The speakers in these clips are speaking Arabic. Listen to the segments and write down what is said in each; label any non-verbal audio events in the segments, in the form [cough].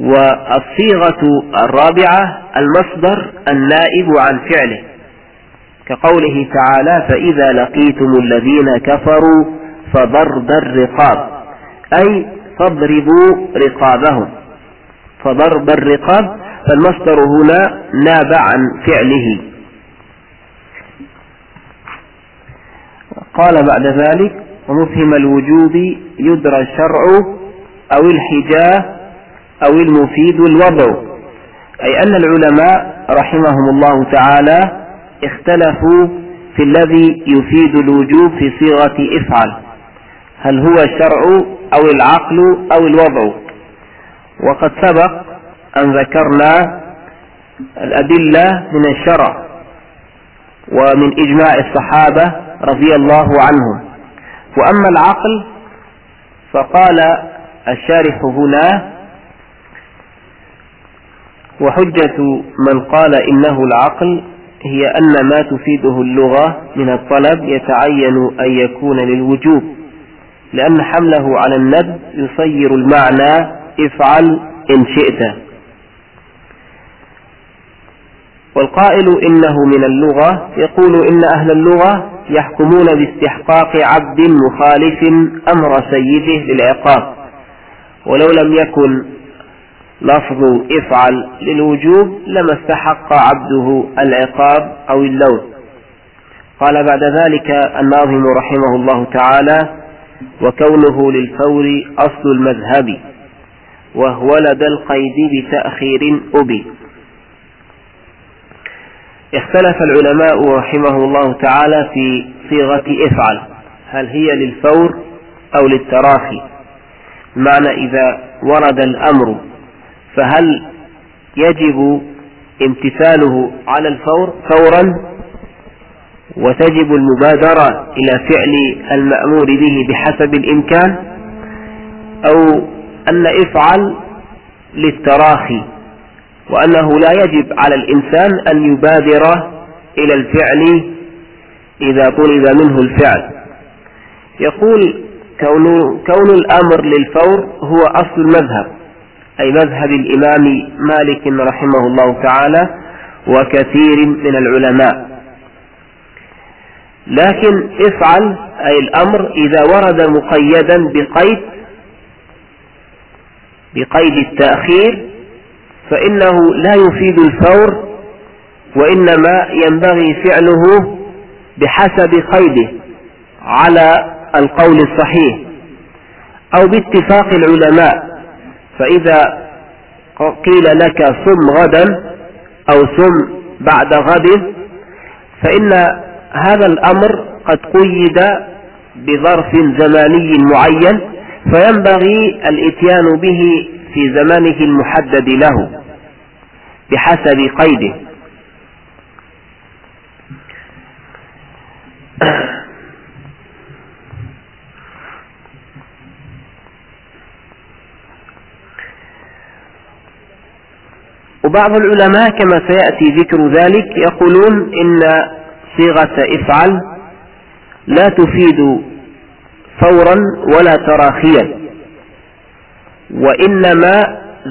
والصيغة الرابعة المصدر النائب عن فعله. كقوله تعالى فإذا لقيتم الذين كفروا فضرب الرقاب. أي فاضربوا رقابهم. فضرب الرقاب فالمصدر هنا ناب عن فعله. قال بعد ذلك ومفهم الوجوب يدرى الشرع أو الحجاه أو المفيد الوضع. أي أن العلماء رحمهم الله تعالى اختلفوا في الذي يفيد الوجوب في صيغة إفعل. هل هو الشرع أو العقل أو الوضع. وقد سبق أن ذكرنا الأدلة من الشرع ومن إجماع الصحابة رضي الله عنهم. وأما العقل فقال الشارح هنا وحجة من قال إنه العقل هي أن ما تفيده اللغة من الطلب يتعين أن يكون للوجوب لأن حمله على الند يصير المعنى افعل إن شئت. والقائل إنه من اللغة يقول إن أهل اللغة يحكمون باستحقاق عبد مخالف أمر سيده للعقاب ولو لم يكن لفظ افعل للوجوب لما استحق عبده العقاب أو اللوم. قال بعد ذلك الناظم رحمه الله تعالى وكونه للفور أصل المذهب وهو لدى القيد بتأخير أبي اختلف العلماء رحمه الله تعالى في صيغة افعل هل هي للفور أو للتراخي؟ معنى إذا ورد الأمر فهل يجب امتثاله على الفور فورا؟ وتجب المبادرة إلى فعل المأمور به بحسب الإمكان؟ أو أن افعل للتراخي وأنه لا يجب على الإنسان أن يبادر إلى الفعل إذا طلب منه الفعل. يقول كون, كون الأمر للفور هو أصل المذهب. أي مذهب الإمام مالك رحمه الله تعالى وكثير من العلماء. لكن افعل أي الأمر إذا ورد مقيدا بقيد بقيد التأخير فإنه لا يفيد الفور وإنما ينبغي فعله بحسب قيده على القول الصحيح أو باتفاق العلماء. فإذا قيل لك صم غدا أو صم بعد غد فإن هذا الأمر قد قيد بظرف زماني معين فينبغي الإتيان به في زمانه المحدد له بحسب قيده. [coughs] وبعض العلماء كما سيأتي ذكر ذلك يقولون إن صيغة افعل لا تفيد فورا ولا تراخيا وإنما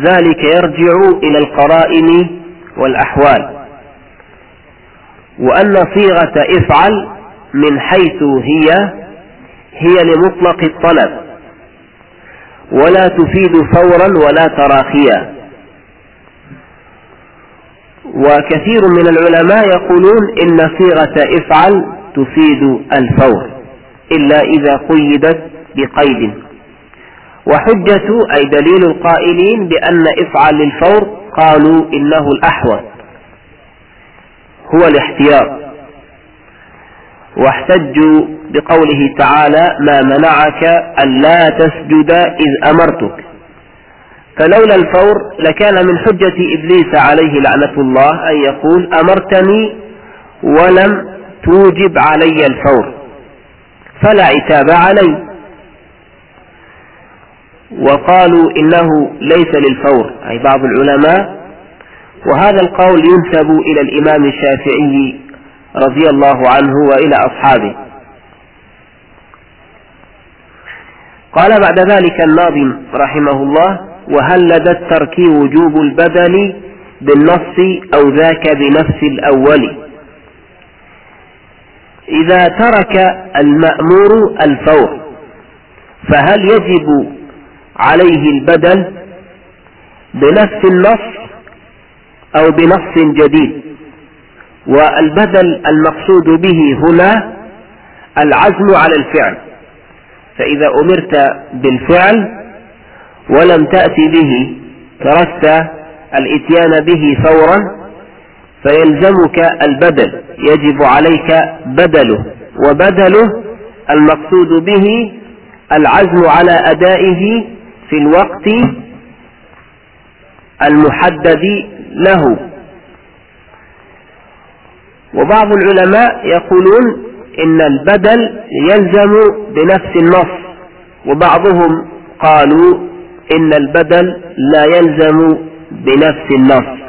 ذلك يرجع إلى القرائن والأحوال وأن صيغة افعل من حيث هي هي لمطلق الطلب ولا تفيد فورا ولا تراخيا. وكثير من العلماء يقولون إن صيغة افعل تفيد الفور إلا إذا قيدت بقيد. وحجة أي دليل القائلين بأن افعل للفور قالوا إنه الأحوط هو الاحتياط. واحتجوا بقوله تعالى ما منعك ألا تسجد إذ أمرتك. فلولا الفور لكان من حجة إبليس عليه لعنة الله أن يقول أمرتني ولم توجب علي الفور فلا عتاب علي. وقالوا إنه ليس للفور أي بعض العلماء. وهذا القول ينسب إلى الإمام الشافعي رضي الله عنه وإلى أصحابه. قال بعد ذلك الناظم رحمه الله وهل لدى الترك وجوب البدل بالنص أو ذاك بنفس الأول؟ إذا ترك المأمور الفور فهل يجب عليه البدل بنفس النص أو بنص جديد؟ والبدل المقصود به هنا العزم على الفعل فإذا أمرت بالفعل ولم تأتي به تركت الإتيان به فورا فيلزمك البدل يجب عليك بدله وبدله المقصود به العزم على أدائه في الوقت المحدد له. وبعض العلماء يقولون إن البدل يلزم بنفس النص وبعضهم قالوا إن البدل لا يلزم بنفس النص.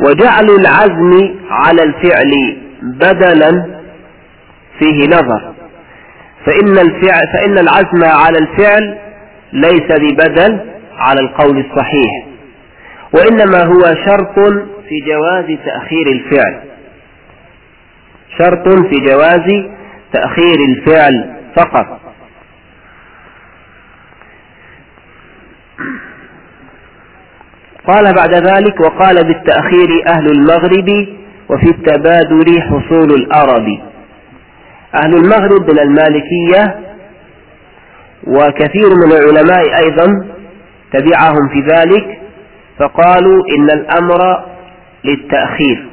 وجعل العزم على الفعل بدلا فيه نظر. فإن الفعل فإن العزم على الفعل ليس ببدل على القول الصحيح وإنما هو شرط في جواز تأخير الفعل. شرط في جواز تأخير الفعل فقط. قال بعد ذلك وقال بالتأخير أهل المغرب وفي التبادل حصول الأرب أهل المغرب من المالكية وكثير من العلماء أيضا تبعهم في ذلك فقالوا إن الأمر للتأخير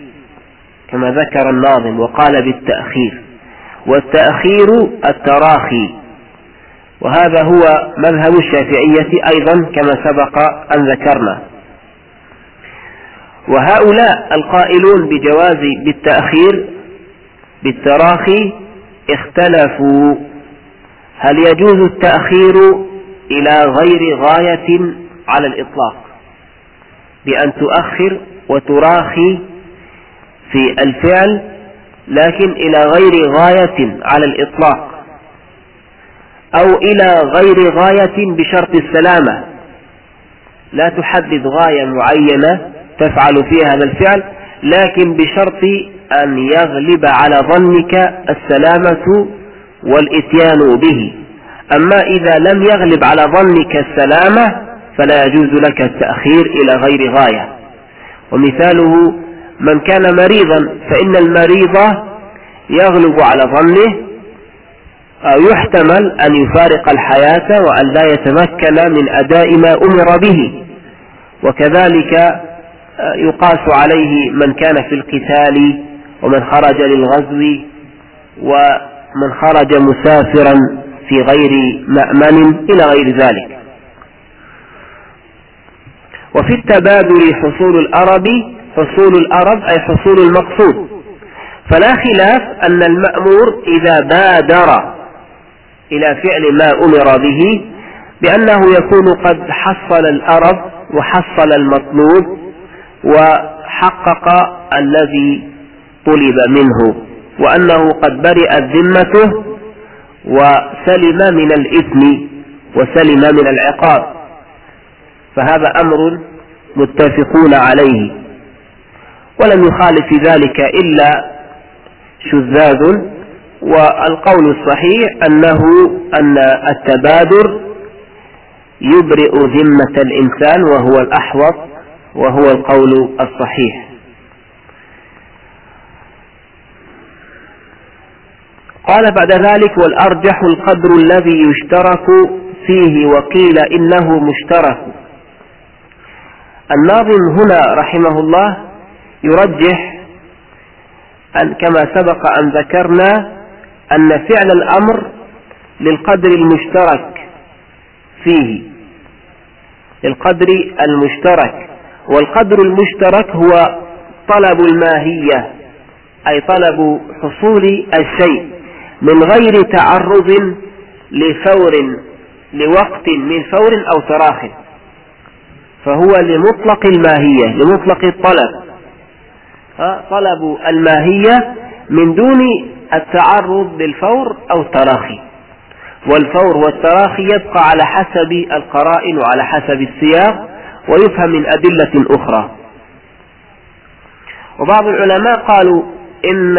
كما ذكر الناظم وقال بالتأخير. والتأخير التراخي وهذا هو مذهب الشافعية أيضا كما سبق أن ذكرنا. وهؤلاء القائلون بجواز بالتأخير بالتراخي اختلفوا. هل يجوز التأخير إلى غير غاية على الإطلاق؟ بأن تؤخر وتراخي في الفعل لكن إلى غير غاية على الإطلاق. أو إلى غير غاية بشرط السلامة. لا تحدد غاية معينة تفعل فيها هذا الفعل لكن بشرط أن يغلب على ظنك السلامة والإتيان به. أما إذا لم يغلب على ظنك السلامة فلا يجوز لك التأخير إلى غير غاية. ومثاله من كان مريضا فإن المريض يغلب على ظنه أو يحتمل أن يفارق الحياة وأن لا يتمكن من أداء ما أمر به. وكذلك يقاس عليه من كان في القتال ومن خرج للغزو ومن خرج مسافرا في غير مأمن إلى غير ذلك. وفي التبادل حصول الأرب حصول الأرب أي حصول المقصود. فلا خلاف أن المأمور إذا بادر إلى فعل ما أمر به بأنه يكون قد حصل الأرب وحصل المطلوب وحقق الذي طلب منه وأنه قد برئت ذمته وسلم من الإثم وسلم من العقاب. فهذا أمر متفقون عليه. ولم يخالف في ذلك إلا شذاذ والقول الصحيح أنه أن التبادر يبرئ ذمة الإنسان وهو الأحوط وهو القول الصحيح. قال بعد ذلك والأرجح القدر الذي يشترك فيه وقيل إنه مشترك. الناظم هنا رحمه الله يرجح أن كما سبق أن ذكرنا أن فعل الأمر للقدر المشترك فيه للقدر المشترك. والقدر المشترك هو طلب الماهية أي طلب حصول الشيء من غير تعرض لفور لوقت من فور أو تراخ. فهو لمطلق الماهية لمطلق الطلب. طلب الماهية من دون التعرض للفور أو التراخي والفور والتراخي يبقى على حسب القرائن وعلى حسب السياق. ويفهم من أدلة أخرى. وبعض العلماء قالوا إن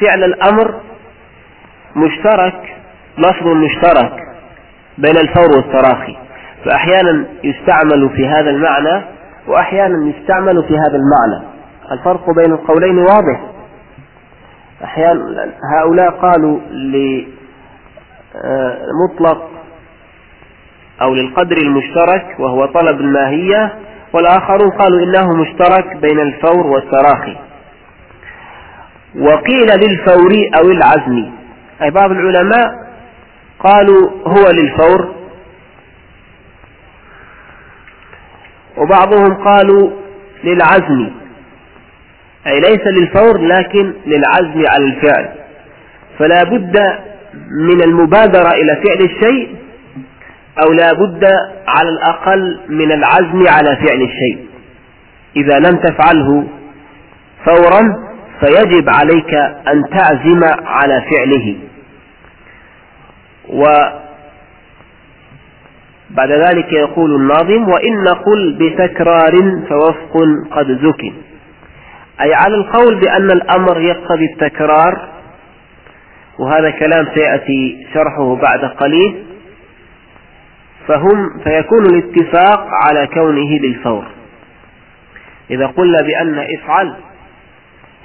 فعل الأمر مشترك لفظ مشترك بين الفور والتراخي. فأحيانا يستعمل في هذا المعنى وأحيانا يستعمل في هذا المعنى. الفرق بين القولين واضح. أحيانا هؤلاء قالوا لمطلق أو للقدر المشترك وهو طلب الماهية والآخرون قالوا إنه مشترك بين الفور والتراخي. وقيل للفور أو العزم. أي بعض العلماء قالوا هو للفور. وبعضهم قالوا للعزم. أي ليس للفور لكن للعزم على الفعل. فلا بد من المبادرة إلى فعل الشيء أو لا بد على الأقل من العزم على فعل الشيء. إذا لم تفعله فورا فيجب عليك أن تعزم على فعله. وبعد ذلك يقول الناظم وإن نقل بتكرار فوفق قد زكي أي على القول بأن الأمر يقتضي التكرار وهذا كلام سيأتي شرحه بعد قليل. فهم فيكون الاتفاق على كونه للفور. إذا قلنا بأن إفعل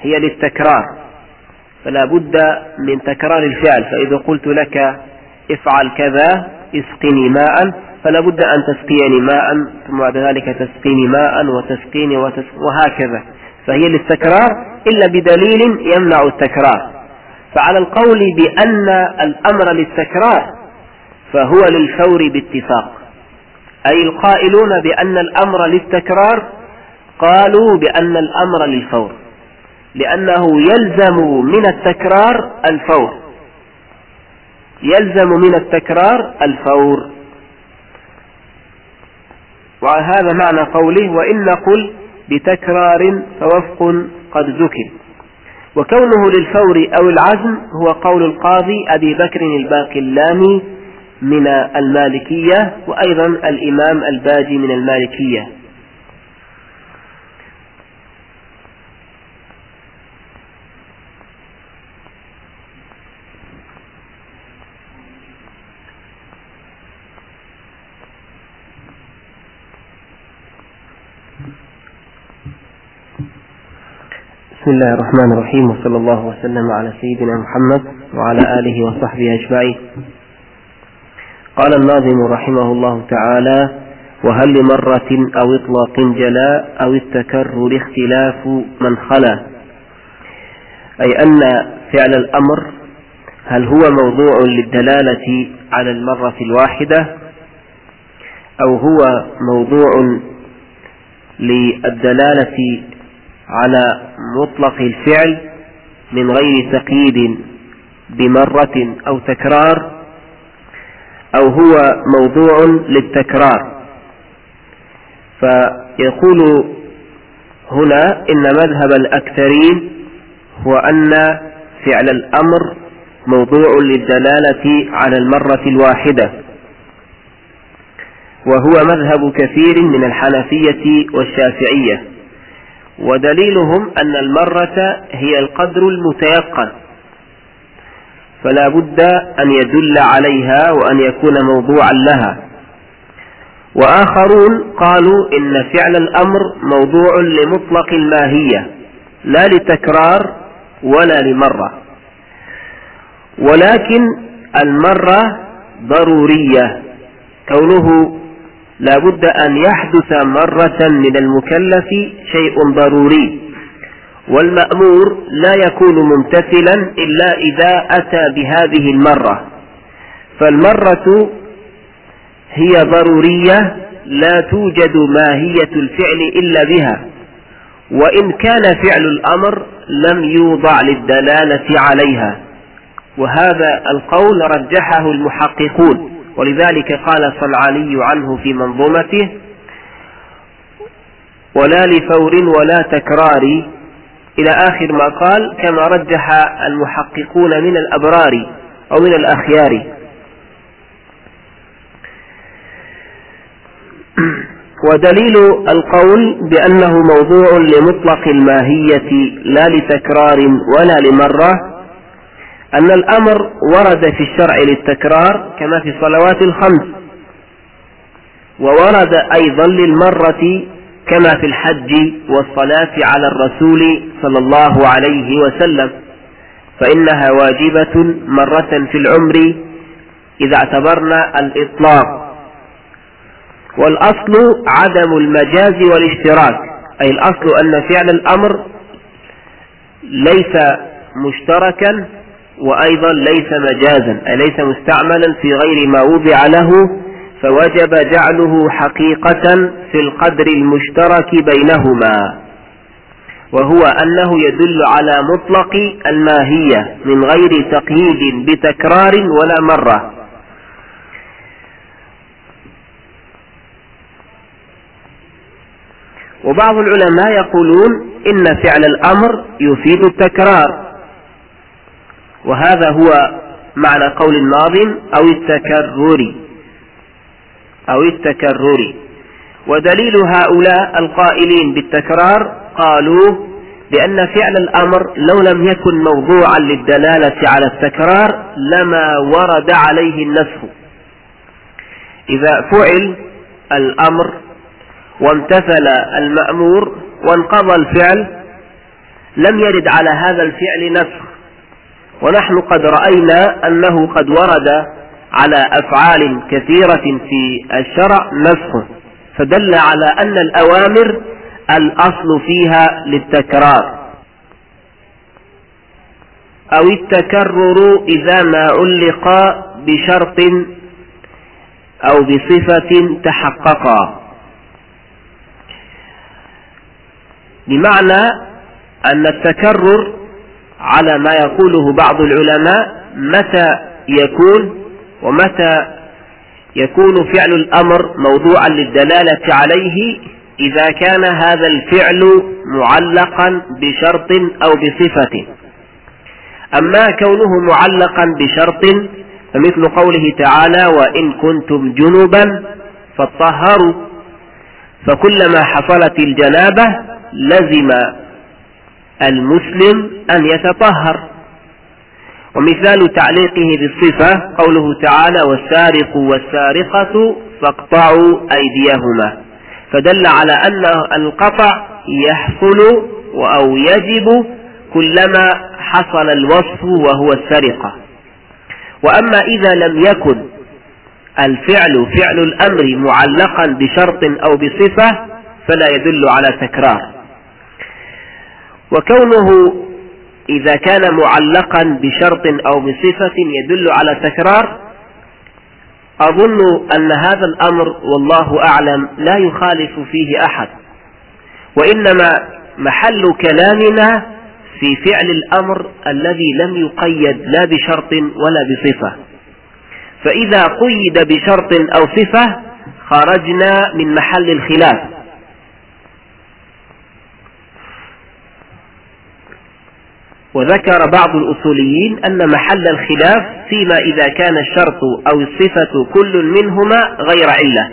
هي للتكرار فلا بد من تكرار الفعل. فإذا قلت لك إفعل كذا اسقني ماء فلا بد أن تسقيني ماء ثم بعد ذلك تسقيني ماء وتسقيني وهكذا. فهي للتكرار إلا بدليل يمنع التكرار. فعلى القول بأن الأمر للتكرار فهو للفور باتفاق. أي القائلون بأن الأمر للتكرار قالوا بأن الأمر للفور. لأنه يلزم من التكرار الفور. يلزم من التكرار الفور. وهذا معنى قوله وإن نقل بتكرار فوفق قد ذكر. وكونه للفور أو العزم هو قول القاضي أبي بكر الباقلاني من المالكية وأيضا الإمام الباجي من المالكية. بسم الله الرحمن الرحيم وصلى الله وسلم على سيدنا محمد وعلى آله وصحبه أجمعين. قال الناظم رحمه الله تعالى وهل لمرة أو إطلاق جلاء أو التكرر اختلاف من خلا؟ أي أن فعل الأمر هل هو موضوع للدلالة على المرة الواحدة؟ أو هو موضوع للدلالة على مطلق الفعل من غير تقييد بمرة أو تكرار؟ أو هو موضوع للتكرار. فيقول هنا إن مذهب الأكثرين هو أن فعل الأمر موضوع للدلالة على المرة الواحدة وهو مذهب كثير من الحنفية والشافعية ودليلهم أن المرة هي القدر المتيقن. فلا بد أن يدل عليها وأن يكون موضوعا لها. وآخرون قالوا إن فعل الأمر موضوع لمطلق الماهية لا لتكرار ولا لمرة. ولكن المرة ضرورية كونه لا بد أن يحدث مرة من المكلف شيء ضروري. والمأمور لا يكون ممتثلا إلا إذا أتى بهذه المرة. فالمرة هي ضرورية لا توجد ماهية الفعل إلا بها وإن كان فعل الأمر لم يوضع للدلالة عليها. وهذا القول رجحه المحققون ولذلك قال صلعلي عنه في منظومته ولا لفور ولا تكرار إلى آخر ما قال كما رجح المحققون من الأبرار أو من الأخيار. ودليل القول بأنه موضوع لمطلق الماهية لا لتكرار ولا لمرة أن الأمر ورد في الشرع للتكرار كما في الصلوات الخمس وورد أيضا للمرة كما في الحج والصلاة على الرسول صلى الله عليه وسلم. فإنها واجبة مرة في العمر إذا اعتبرنا الإطلاق. والأصل عدم المجاز والاشتراك. أي الأصل أن فعل الأمر ليس مشتركا وأيضا ليس مجازا. أي ليس مستعملا في غير ما وضع له فوجب جعله حقيقة في القدر المشترك بينهما. وهو أنه يدل على مطلق الماهية من غير تقييد بتكرار ولا مرة. وبعض العلماء يقولون إن فعل الأمر يفيد التكرار. وهذا هو معنى قول الناظم أو التكرر. أو التكرر. ودليل هؤلاء القائلين بالتكرار قالوا بأن فعل الأمر لو لم يكن موضوعا للدلالة على التكرار لما ورد عليه النسخ. إذا فعل الأمر وامتثل المأمور وانقضى الفعل لم يرد على هذا الفعل نسخ. ونحن قد رأينا أنه قد ورد على أفعال كثيرة في الشرع نسخ فدل على أن الأوامر الأصل فيها للتكرار. أو التكرر إذا ما علق بشرط أو بصفة تحققا. بمعنى أن التكرر على ما يقوله بعض العلماء متى يكون؟ ومتى يكون فعل الأمر موضوعا للدلالة عليه إذا كان هذا الفعل معلقا بشرط أو بصفة. أما كونه معلقا بشرط فمثل قوله تعالى وإن كنتم جنبا فطهروا فكلما حصلت الجنابة لزم المسلم أن يتطهر. ومثال تعليقه بالصفة قوله تعالى والسارق والسارقة فاقطعوا أيديهما فدل على أن القطع يحصل أو يجب كلما حصل الوصف وهو السرقة وأما إذا لم يكن الفعل فعل الأمر معلقا بشرط أو بصفة فلا يدل على تكرار وكونه إذا كان معلقا بشرط أو بصفة يدل على تكرار أظن أن هذا الأمر والله أعلم لا يخالف فيه أحد وإنما محل كلامنا في فعل الأمر الذي لم يقيد لا بشرط ولا بصفة. فإذا قيد بشرط أو صفة خرجنا من محل الخلاف. وذكر بعض الأصوليين أن محل الخلاف فيما إذا كان الشرط أو الصفة كل منهما غير علة.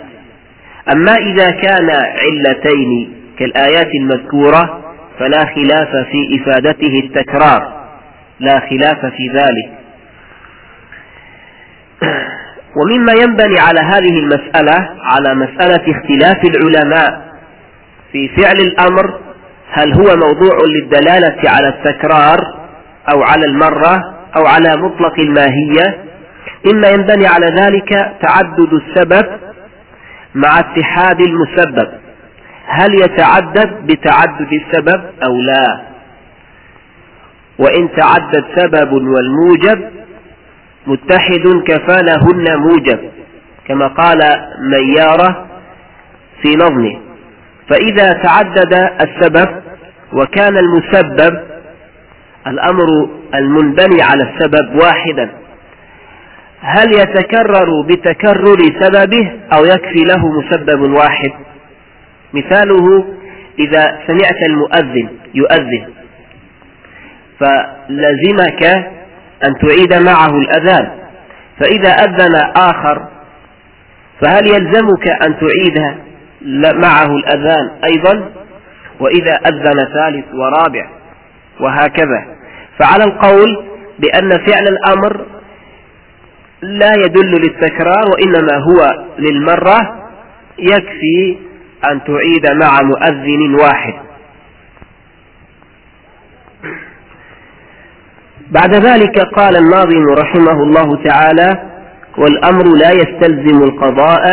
أما إذا كان علتين كالآيات المذكورة فلا خلاف في إفادته التكرار. لا خلاف في ذلك. [clears throat] ومما ينبني على هذه المسألة على مسألة اختلاف العلماء في فعل الأمر هل هو موضوع للدلالة على التكرار أو على المرة أو على مطلق الماهية؟ إما ينبني على ذلك تعدد السبب مع اتحاد المسبب. هل يتعدد بتعدد السبب أو لا؟ وإن تعدد سبب والموجب متحد كفالهن موجب كما قال ميارة في نظمه. فإذا تعدد السبب وكان المسبب الأمر المنبني على السبب واحدا. هل يتكرر بتكرر سببه أو يكفي له مسبب واحد؟ مثاله إذا سمعت المؤذن يؤذن فلزمك أن تعيد معه الأذان. فإذا أذن آخر فهل يلزمك أن تعيد معه الأذان أيضا؟ وإذا أذن ثالث ورابع وهكذا. فعلى القول بأن فعل الأمر لا يدل للتكرار وإنما هو للمرة يكفي أن تعيد مع مؤذن واحد. بعد ذلك قال الناظم رحمه الله تعالى والأمر لا يستلزم القضاء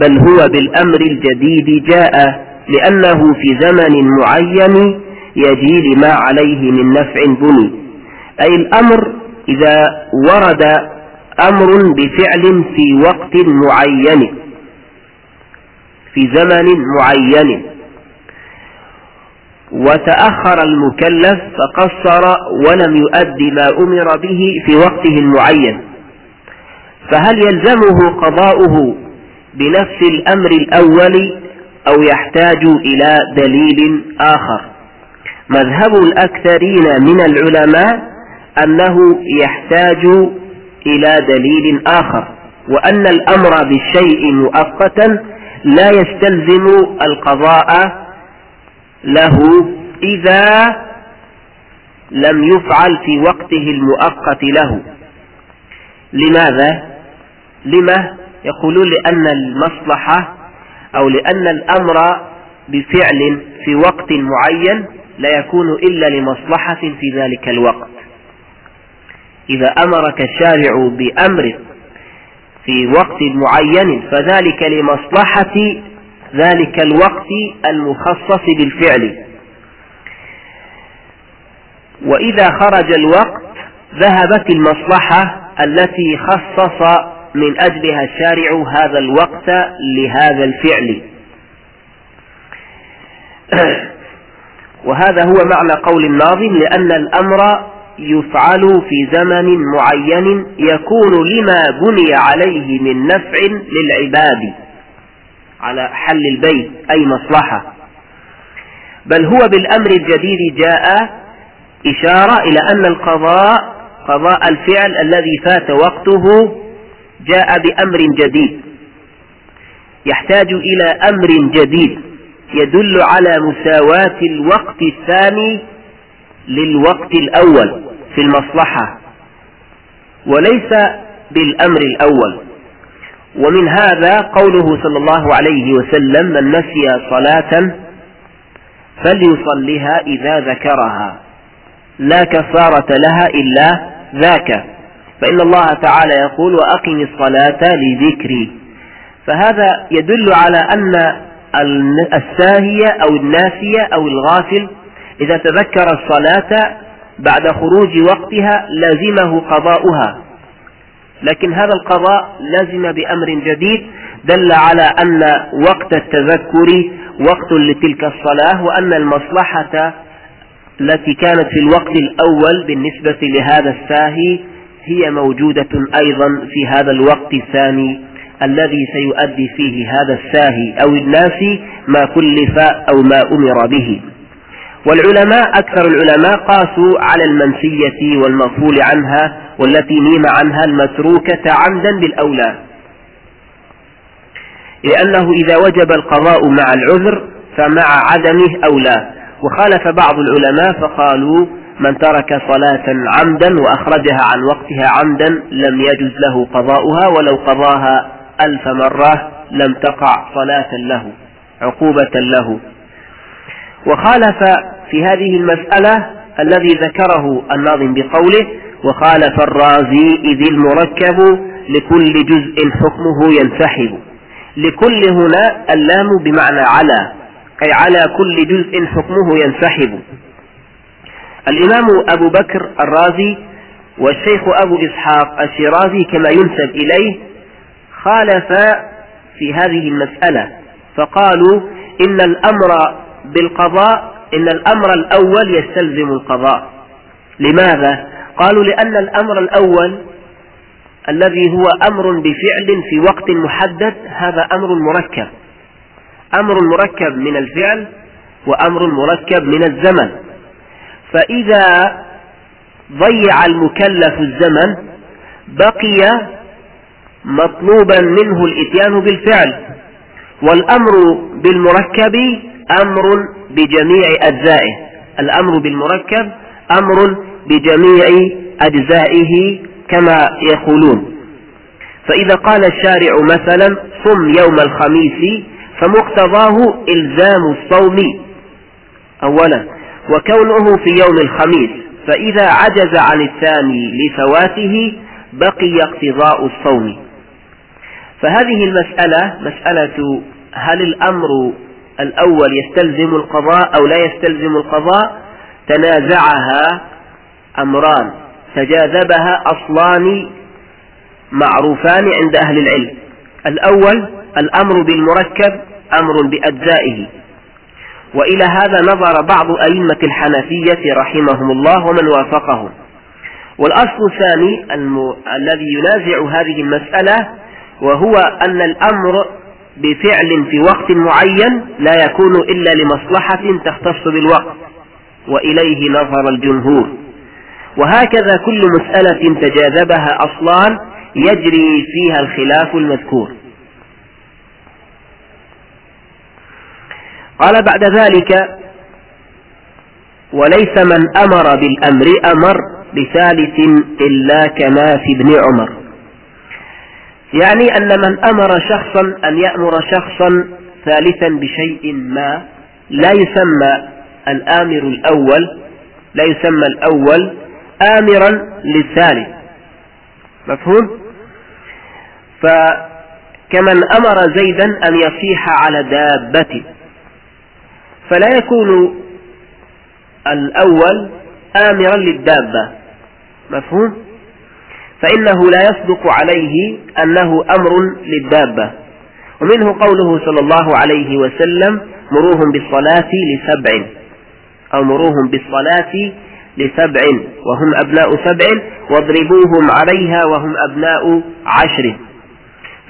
بل هو بالأمر الجديد جاء. لأنه في زمن معين يجي لما عليه من نفع بني. أي الأمر إذا ورد أمر بفعل في وقت معين. في زمن معين. وتأخر المكلف فقصر ولم يؤدي ما أمر به في وقته المعين. فهل يلزمه قضاؤه بنفس الأمر الأول أو يحتاج إلى دليل آخر مذهب الأكثرين من العلماء أنه يحتاج إلى دليل آخر وأن الأمر بالشيء مؤقتا لا يستلزم القضاء له إذا لم يفعل في وقته المؤقت له لماذا؟ لما يقولون لأن المصلحة أو لأن الأمر بفعل في وقت معين لا يكون إلا لمصلحة في ذلك الوقت. إذا أمرك الشارع بأمر في وقت معين فذلك لمصلحة ذلك الوقت المخصص بالفعل. وإذا خرج الوقت ذهبت المصلحة التي خصص من أجلها الشارع هذا الوقت لهذا الفعل. [clears throat] وهذا هو معنى قول الناظم لأن الأمر يفعل في زمن معين يكون لما بني عليه من نفع للعباد على حل البيت أي مصلحة. بل هو بالأمر الجديد جاء إشارة إلى أن القضاء قضاء الفعل الذي فات وقته جاء بأمر جديد. يحتاج إلى أمر جديد يدل على مساواة الوقت الثاني للوقت الأول في المصلحة وليس بالأمر الأول. ومن هذا قوله صلى الله عليه وسلم من نسي صلاة فليصلها إذا ذكرها. لا كفارة لها إلا ذاك. فإن الله تعالى يقول وأقم الصلاة لذكري. فهذا يدل على أن الساهية أو الناسية أو الغافل إذا تذكر الصلاة بعد خروج وقتها لازمه قضاؤها. لكن هذا القضاء لازم بأمر جديد دل على أن وقت التذكر وقت لتلك الصلاة وأن المصلحة التي كانت في الوقت الأول بالنسبة لهذا الساهي هي موجودة أيضا في هذا الوقت الثاني الذي سيؤدي فيه هذا الساهي أو الناسي ما كلف أو ما أمر به. والعلماء أكثر العلماء قاسوا على المنسية والمغفول عنها والتي نيم عنها المتروكة عمدا بالأولى. لأنه إذا وجب القضاء مع العذر فمع عدمه أولى. وخالف بعض العلماء فقالوا من ترك صلاة عمدا وأخرجها عن وقتها عمدا لم يجز له قضاؤها ولو قضاها ألف مرة لم تقع صلاة له عقوبة له. وخالف في هذه المسألة الذي ذكره الناظم بقوله وخالف الرازي إذ المركب لكل جزء حكمه ينسحب. لكل هنا اللام بمعنى على أي على كل جزء حكمه ينسحب. الإمام أبو بكر الرازي والشيخ أبو إسحاق الشيرازي كما ينسب إليه خالف في هذه المسألة فقالوا إن الأمر بالقضاء إن الأمر الأول يستلزم القضاء. لماذا؟ قالوا لأن الأمر الأول الذي هو أمر بفعل في وقت محدد هذا أمر مركب. أمر مركب من الفعل وأمر مركب من الزمن. فإذا ضيع المكلف الزمن بقي مطلوبا منه الإتيان بالفعل والأمر بالمركب أمر بجميع أجزائه. الأمر بالمركب أمر بجميع أجزائه كما يقولون. فإذا قال الشارع مثلا صم يوم الخميس فمقتضاه إلزام الصوم. أولا وكونه في يوم الخميس فإذا عجز عن الثاني لفواته بقي اقتضاء الصوم. فهذه المسألة مسألة هل الأمر الأول يستلزم القضاء أو لا يستلزم القضاء؟ تنازعها أمران. تجاذبها أصلان معروفان عند أهل العلم. الأول الأمر بالمركب أمر بأجزائه. وإلى هذا نظر بعض أئمة الحنفية رحمهم الله ومن وافقهم. والأصل الثاني الم... الذي ينازع هذه المسألة وهو أن الأمر بفعل في وقت معين لا يكون إلا لمصلحة تختص بالوقت وإليه نظر الجمهور. وهكذا كل مسألة تجاذبها أصلان يجري فيها الخلاف المذكور. قال بعد ذلك وليس من أمر بالأمر أمر بثالث إلا كما في ابن عمر. يعني أن من أمر شخصا أن يأمر شخصا ثالثا بشيء ما لا يسمى الآمر الأول لا يسمى الأول آمرا للثالث. مفهوم؟ فكمن أمر زيدا أن يصيح على دابة فلا يكون الأول آمرا للدابة. مفهوم؟ فإنه لا يصدق عليه أنه أمر للدابة. ومنه قوله صلى الله عليه وسلم مروهم بالصلاة لسبع أو مروهم بالصلاة لسبع وهم أبناء سبع واضربوهم عليها وهم أبناء عشر.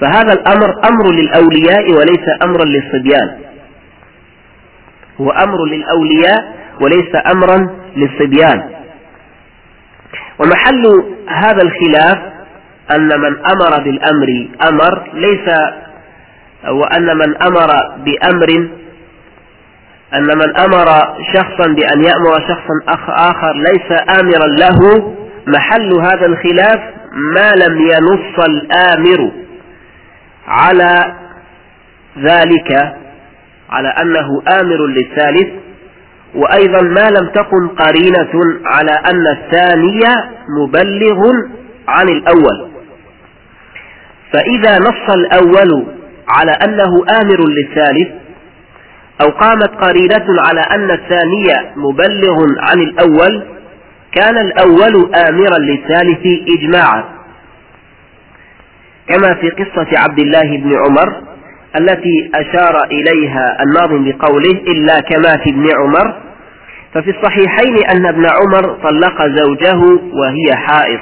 فهذا الأمر أمر للأولياء وليس أمرا للصبيان. هو أمر للأولياء وليس أمرا للصبيان. ومحل هذا الخلاف أن من أمر بالأمر أمر ليس وأن من أمر بأمر أن من أمر شخصا بأن يأمر شخصا آخر ليس آمرا له. محل هذا الخلاف ما لم ينص الآمر على ذلك على أنه آمر للثالث وأيضا ما لم تكن قرينة على أن الثاني مبلغ عن الأول. فإذا نص الأول على أنه آمر للثالث أو قامت قرينة على أن الثاني مبلغ عن الأول كان الأول آمرا للثالث إجماعا. كما في قصة عبد الله بن عمر التي أشار إليها الناظم بقوله إلا كما في ابن عمر ففي الصحيحين أن ابن عمر طلق زوجه وهي حائض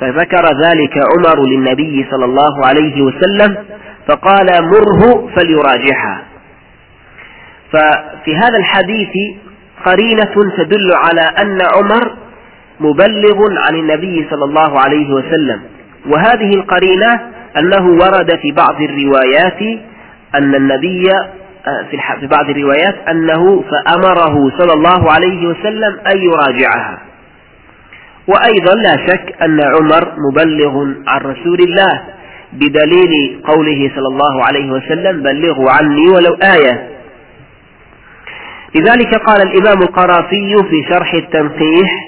فذكر ذلك عمر للنبي صلى الله عليه وسلم فقال مره فليراجعها. ففي هذا الحديث قرينة تدل على أن عمر مبلغ عن النبي صلى الله عليه وسلم وهذه القرينة أنه ورد في بعض الروايات أن النبي آه، في بعض الروايات أنه فأمره صلى الله عليه وسلم أن يراجعها. وأيضا لا شك أن عمر مبلغ عن رسول الله بدليل قوله صلى الله عليه وسلم بلغوا عني ولو آية. لذلك قال الإمام القرافي في شرح التنقيح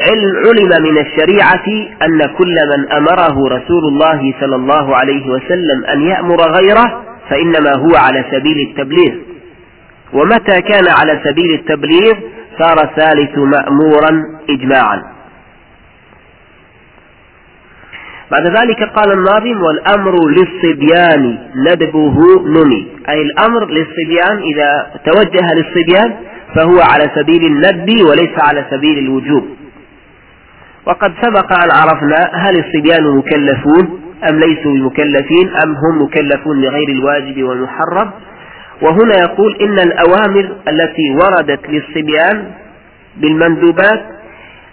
علم من الشريعة أن كل من أمره رسول الله صلى الله عليه وسلم أن يأمر غيره فإنما هو على سبيل التبليغ. ومتى كان على سبيل التبليغ؟ صار الثالث مأمورا إجماعا. بعد ذلك قال الناظم والأمر للصبيان ندبه نمي. أي الأمر للصبيان إذا توجه للصبيان فهو على سبيل الندب وليس على سبيل الوجوب. وقد سبق أن عرفنا هل الصبيان مكلفون أم ليسوا بمكلفين أم هم مكلفون لغير الواجب والمحرم. وهنا يقول إن الأوامر التي وردت للصبيان بالمندوبات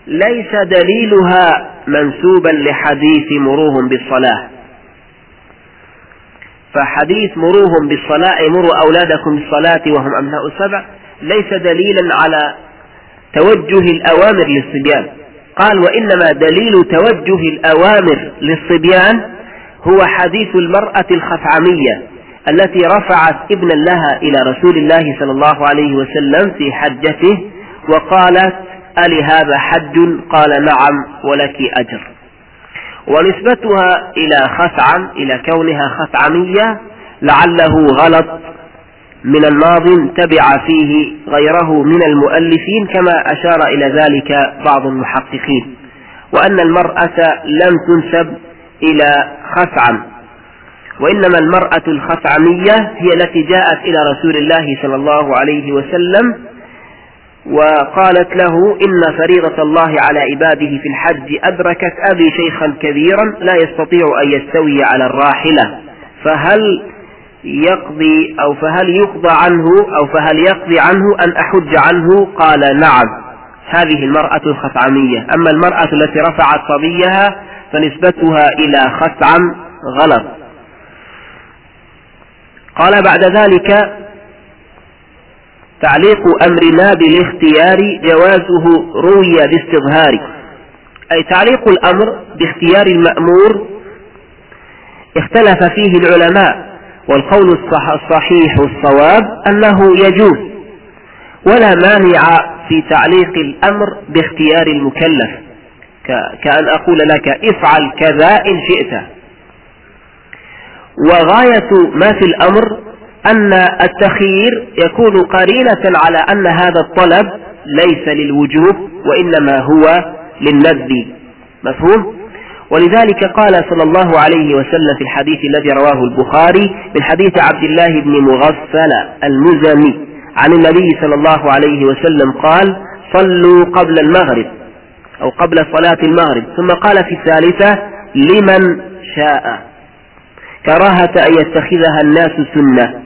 ليس دليلها منسوبا لحديث مروهم بالصلاة. فحديث مروهم بالصلاة مروا أولادكم بالصلاة وهم أبناء سبع ليس دليلا على توجه الأوامر للصبيان. قال وإنما دليل توجه الأوامر للصبيان هو حديث المرأة الخثعمية التي رفعت ابنا لها إلى رسول الله صلى الله عليه وسلم في حجته وقالت ألي هذا حج؟ قال نعم ولك أجر. ونسبتها إلى خثعم إلى كونها خثعمية لعله غلط من الناظم تبع فيه غيره من المؤلفين كما أشار إلى ذلك بعض المحققين وأن المرأة لم تنسب إلى خثعم وإنما المرأة الخثعمية هي التي جاءت إلى رسول الله صلى الله عليه وسلم وقالت له إن فريضة الله على عباده في الحج أدركت أبي شيخا كبيرا لا يستطيع أن يستوي على الراحلة فهل يقضي أو فهل يقضى عنه أو فهل يقضي عنه أن أحج عنه؟ قال نعم. هذه المرأة الخثعمية أما المرأة التي رفعت صبيها فنسبتها إلى خثعم غلط. قال بعد ذلك تعليق أمرنا بالاختيار جوازه روي باستظهار. أي تعليق الأمر باختيار المأمور اختلف فيه العلماء. والقول الصحيح الصواب أنه يجوز ولا مانع في تعليق الأمر باختيار المكلف. كأن أقول لك افعل كذا إن شئت. وغاية ما في الأمر أن التخيير يكون قرينة على أن هذا الطلب ليس للوجوب وإنما هو للندب مفهوم؟ ولذلك قال صلى الله عليه وسلم في الحديث الذي رواه البخاري من حديث عبد الله بن مغفل المزني عن النبي صلى الله عليه وسلم قال صلوا قبل المغرب أو قبل صلاة المغرب. ثم قال في الثالثة لمن شاء. كراهة أن يتخذها الناس سنة.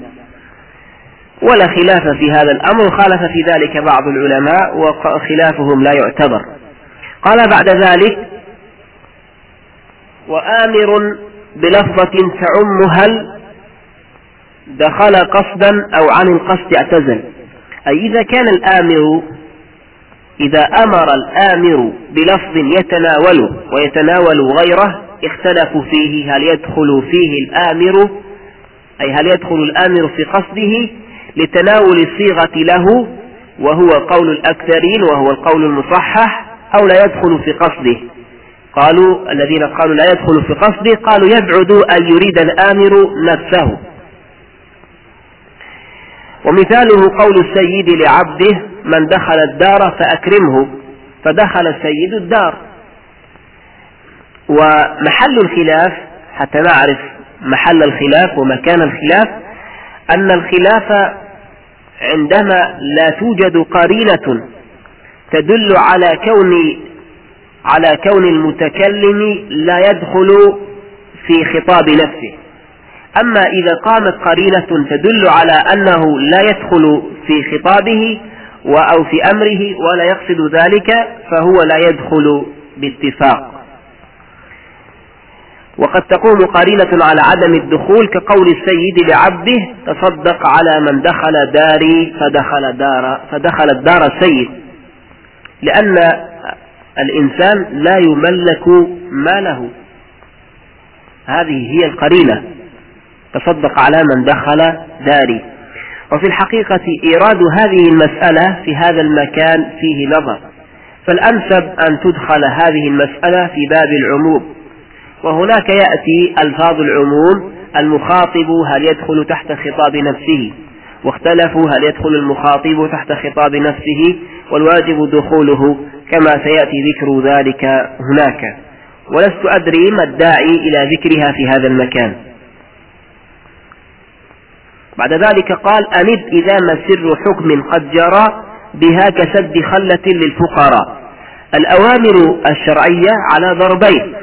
ولا خلاف في هذا الأمر خالف في ذلك بعض العلماء وخلافهم لا يعتبر. قال بعد ذلك وآمر بلفظة تعم هل دخل قصدا أو عن القصد اعتزل. أي إذا كان الآمر إذا أمر الآمر بلفظ يتناوله ويتناول غيره اختلفوا فيه هل يدخل فيه الآمر أي هل يدخل الآمر في قصده لتناول الصيغة له وهو قول الأكثرين وهو القول المصحح أو لا يدخل في قصده. قالوا الذين قالوا لا يدخل في قصده قالوا يبعد أن يريد الآمر نفسه. ومثاله قول السيد لعبده من دخل الدار فأكرمه فدخل السيد الدار. ومحل الخلاف حتى نعرف محل الخلاف ومكان الخلاف أن الخلاف عندما لا توجد قرينة تدل على كون على كون المتكلم لا يدخل في خطاب نفسه. أما إذا قامت قرينة تدل على أنه لا يدخل في خطابه أو في أمره ولا يقصد ذلك فهو لا يدخل باتفاق. وقد تقوم قرينة على عدم الدخول كقول السيد لعبده تصدق على من دخل داري فدخل دار فدخل الدار السيد. لأن الإنسان لا يملك ماله. هذه هي القرينة. تصدق على من دخل داري. وفي الحقيقة إيراد هذه المسألة في هذا المكان فيه نظر. فالأنسب أن تدخل هذه المسألة في باب العموم. وهناك يأتي ألفاظ العموم. المخاطب هل يدخل تحت خطاب نفسه؟ واختلفوا هل يدخل المخاطب تحت خطاب نفسه؟ والواجب دخوله. كما سيأتي ذكر ذلك هناك. ولست أدري ما الداعي إلى ذكرها في هذا المكان. بعد ذلك قال أنب إذا ما سر حكم قد جرى بها كسد خلة للفقراء. الأوامر الشرعية على ضربين.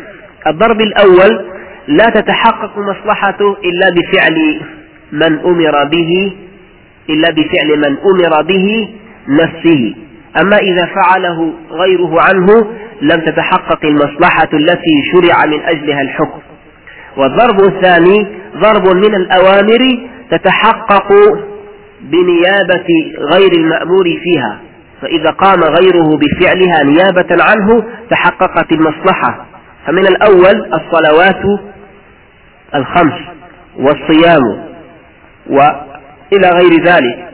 الضرب الأول لا تتحقق مصلحته إلا بفعل من أمر به إلا بفعل من أمر به نفسه. أما إذا فعله غيره عنه لم تتحقق المصلحة التي شرع من أجلها الحكم. والضرب الثاني ضرب من الأوامر تتحقق بنيابة غير المأمور فيها. فإذا قام غيره بفعلها نيابة عنه تحققت المصلحة. فمن الأول الصلوات الخمس والصيام وإلى غير ذلك.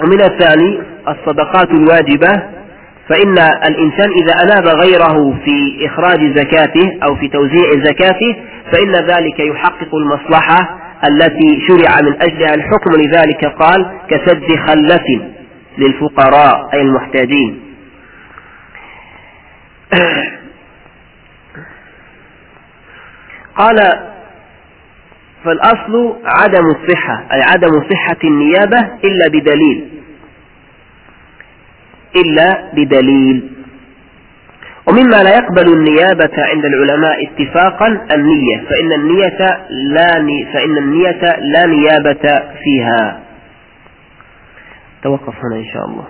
ومن الثاني الصدقات الواجبة فإن الإنسان إذا أناب غيره في إخراج زكاته أو في توزيع زكاته فإن ذلك يحقق المصلحة التي شرع من أجلها. الحكم لذلك قال كسد خلة للفقراء أي المحتاجين. قال فالأصل عدم الصحة أي عدم صحة النيابة إلا بدليل. إلا بدليل. ومما لا يقبل النيابة عند العلماء اتفاقا النية فإن النية لا ني فإن النية لا نيابة فيها. توقف هنا إن شاء الله.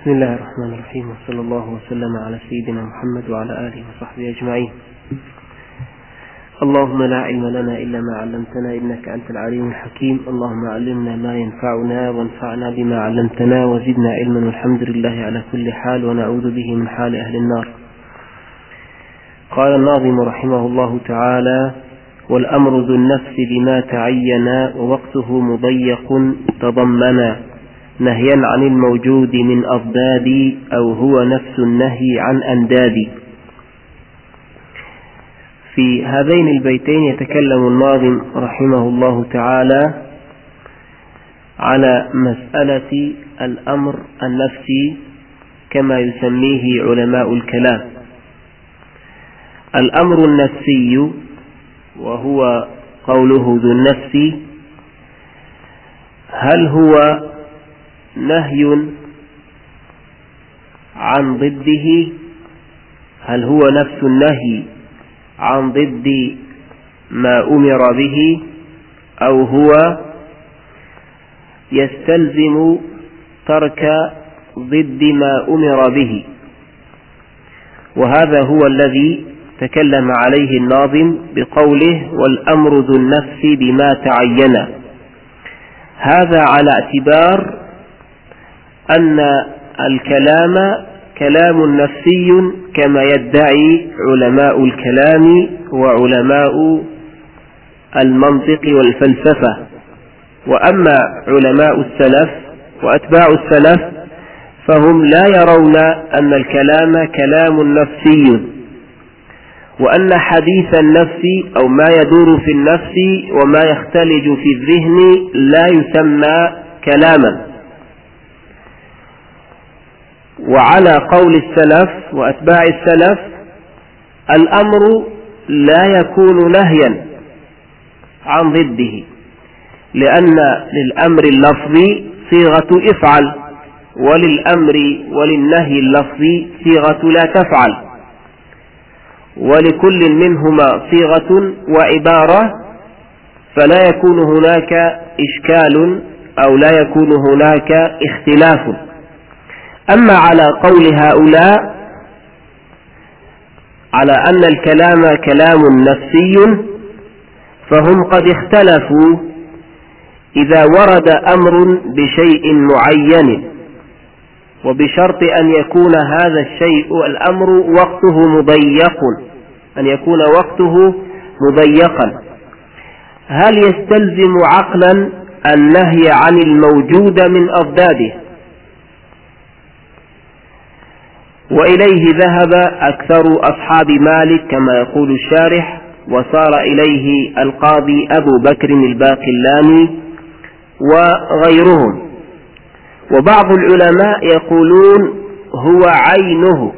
بسم الله الرحمن الرحيم وصلى الله وسلم على سيدنا محمد وعلى آله وصحبه أجمعين. اللهم لا علم لنا إلا ما علمتنا إنك أنت العليم الحكيم. اللهم علمنا ما ينفعنا وانفعنا بما علمتنا وزدنا علما. والحمد لله على كل حال ونعوذ به من حال أهل النار. قال الناظم رحمه الله تعالى والأمر ذو النفس بما تعين ووقته مضيق تضمنا نهيا عن الموجود من أضداد أو هو نفس النهي عن أنداد في هذين البيتين يتكلم الناظم رحمه الله تعالى على مسألة الأمر النفسي كما يسميه علماء الكلام. الأمر النفسي وهو قوله ذو النفس هل هو نهي عن ضده؟ هل هو نفس النهي عن ضد ما أمر به أو هو يستلزم ترك ضد ما أمر به. وهذا هو الذي تكلم عليه الناظم بقوله والأمر ذو النفس بما تعين. هذا على اعتبار أن الكلام كلام نفسي كما يدعي علماء الكلام وعلماء المنطق والفلسفة. وأما علماء السلف وأتباع السلف فهم لا يرون أن الكلام كلام نفسي وأن حديث النفس أو ما يدور في النفس وما يختلج في الذهن لا يسمى كلاما. وعلى قول السلف وأتباع السلف الأمر لا يكون نهيا عن ضده لأن للأمر اللفظي صيغة افعل وللأمر وللنهي اللفظي صيغة لا تفعل ولكل منهما صيغة وعبارة فلا يكون هناك إشكال أو لا يكون هناك اختلاف. أما على قول هؤلاء على أن الكلام كلام نفسي فهم قد اختلفوا إذا ورد أمر بشيء معين وبشرط أن يكون هذا الشيء الأمر وقته مضيق أن يكون وقته مضيقا. هل يستلزم عقلا النهي عن الموجود من أضداده؟ وإليه ذهب أكثر أصحاب مالك كما يقول الشارح وصار إليه القاضي أبو بكر الباقلاني وغيرهم. وبعض العلماء يقولون هو عينه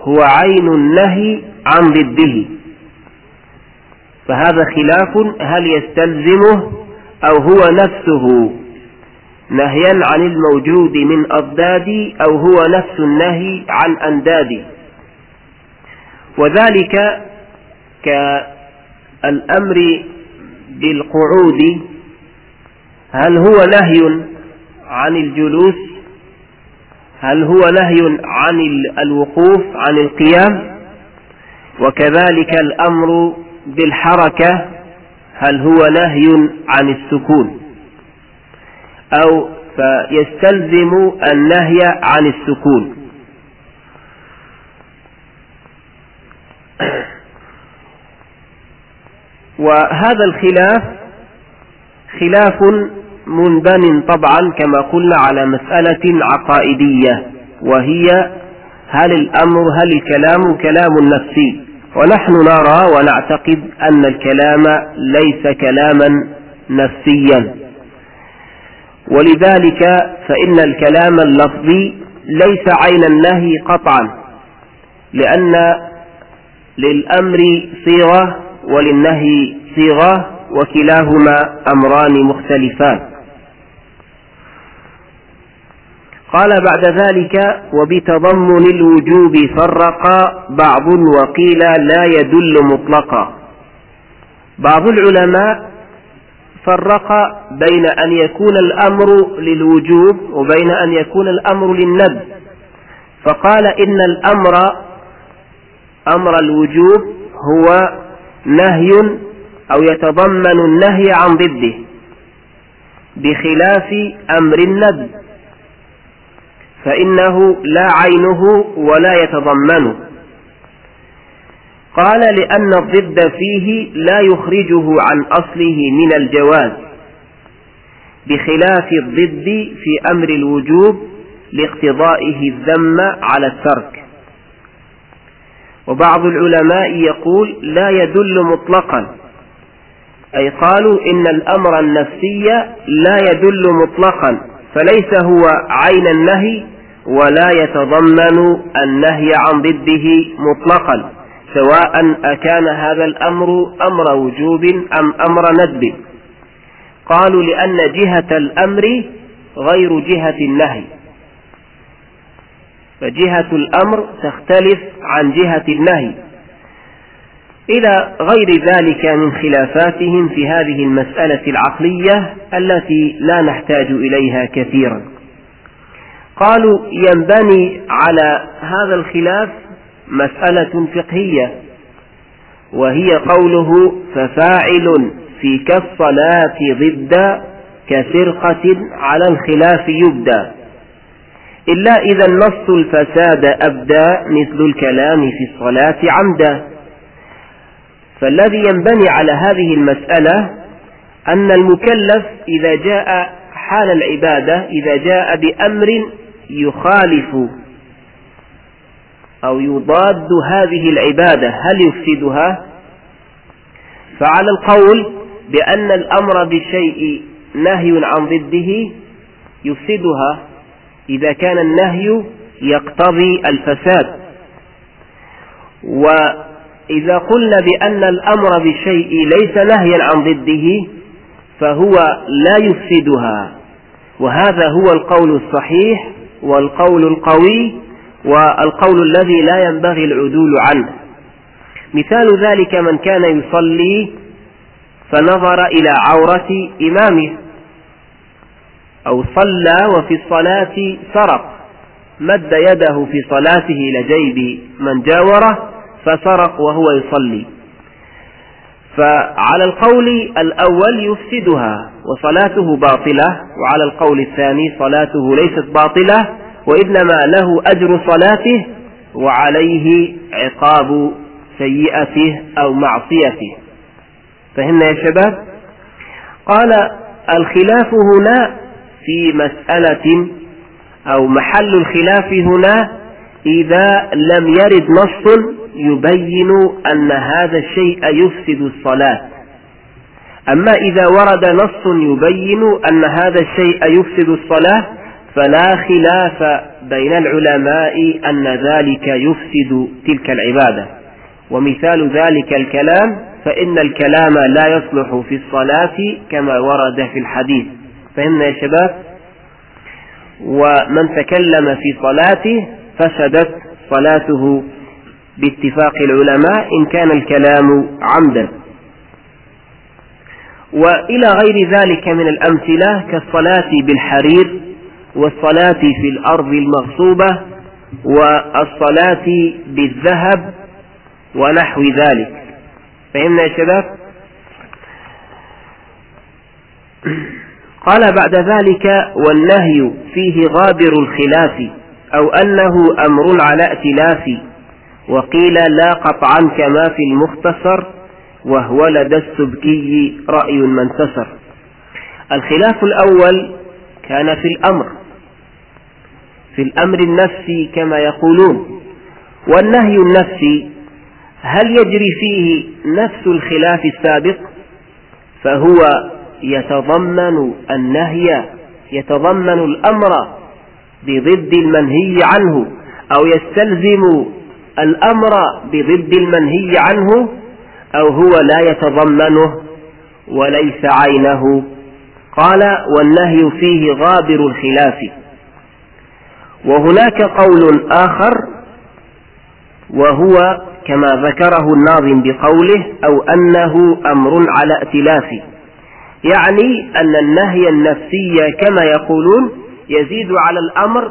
هو عين النهي عن ضده. فهذا خلاف هل يستلزمه أو هو نفسه؟ نهيا عن الموجود من أضداد أو هو نفس النهي عن أنداد وذلك كالأمر بالقعود. هل هو نهي عن الجلوس؟ هل هو نهي عن الوقوف عن القيام؟ وكذلك الأمر بالحركة. هل هو نهي عن السكون؟ أو فيستلزم النهي عن السكون. وهذا الخلاف خلاف منبن طبعا كما قلنا على مسألة عقائدية وهي هل الأمر هل الكلام كلام نفسي؟ ونحن نرى ونعتقد أن الكلام ليس كلاما نفسيا. ولذلك فإن الكلام اللفظي ليس عين النهي قطعا لأن للأمر صيغة وللنهي صيغة وكلاهما أمران مختلفان. قال بعد ذلك وبتضمن الوجوب فرق بعض وقيل لا يدل مطلقا. بعض العلماء فرق بين أن يكون الأمر للوجوب وبين أن يكون الأمر للند. فقال إن الأمر أمر الوجوب هو نهي أو يتضمن النهي عن ضده بخلاف أمر الند. فإنه لا عينه ولا يتضمنه. قال لأن الضد فيه لا يخرجه عن أصله من الجواز بخلاف الضد في أمر الوجوب لاقتضائه الذم على الترك. وبعض العلماء يقول لا يدل مطلقا أي قالوا إن الأمر النفسي لا يدل مطلقا فليس هو عين النهي ولا يتضمن النهي عن ضده مطلقا. سواء أكان هذا الأمر أمر وجوب أم أمر ندب. قالوا لأن جهة الأمر غير جهة النهي. فجهة الأمر تختلف عن جهة النهي. إلى غير ذلك من خلافاتهم في هذه المسألة العقلية التي لا نحتاج إليها كثيرا. قالوا ينبني على هذا الخلاف مسألة فقهية وهي قوله ففاعل في كالصلاة ضد كسرقة على الخلاف يبدى إلا إذا النص الفساد أبدى مثل الكلام في الصلاة عمدا. فالذي ينبني على هذه المسألة أن المكلف إذا جاء حال العبادة إذا جاء بأمر يخالف أو يضاد هذه العبادة هل يفسدها؟ فعلى القول بأن الأمر بشيء نهي عن ضده يفسدها إذا كان النهي يقتضي الفساد وإذا قلنا بأن الأمر بشيء ليس نهيا عن ضده فهو لا يفسدها وهذا هو القول الصحيح والقول القوي والقول الذي لا ينبغي العدول عنه. مثال ذلك من كان يصلي فنظر إلى عورة إمامه أو صلى وفي الصلاة سرق مد يده في صلاته إلى جيب من جاوره فسرق وهو يصلي. فعلى القول الأول يفسدها وصلاته باطلة وعلى القول الثاني صلاته ليست باطلة وإنما له أجر صلاته وعليه عقاب سيئته أو معصيته. فهمنا يا شباب؟ قال الخلاف هنا في مسألة أو محل الخلاف هنا إذا لم يرد نص يبين أن هذا الشيء يفسد الصلاة. أما إذا ورد نص يبين أن هذا الشيء يفسد الصلاة فلا خلاف بين العلماء أن ذلك يفسد تلك العبادة. ومثال ذلك الكلام فإن الكلام لا يصلح في الصلاة كما ورد في الحديث. فهمنا يا شباب؟ ومن تكلم في صلاته فسدت صلاته باتفاق العلماء إن كان الكلام عمدا. وإلى غير ذلك من الأمثلة كالصلاة بالحرير والصلاة في الأرض المغصوبة والصلاة بالذهب ونحو ذلك. فهمنا يا شباب؟ قال بعد ذلك والنهي فيه غابر الخلاف أو أنه أمر على ائتلاف. وقيل لا قطعا كما في المختصر وهو لدى السبكي رأي من انتصر الخلاف الأول كان في الأمر. في الأمر النفسي كما يقولون. والنهي النفسي هل يجري فيه نفس الخلاف السابق؟ فهو يتضمن النهي يتضمن الأمر بضد المنهي عنه أو يستلزم الأمر بضد المنهي عنه أو هو لا يتضمنه وليس عينه. قال والنهي فيه غابر الخلاف. وهناك قول آخر وهو كما ذكره الناظم بقوله أو أنه أمر على ائتلاف. يعني أن النهي النفسي كما يقولون يزيد على الأمر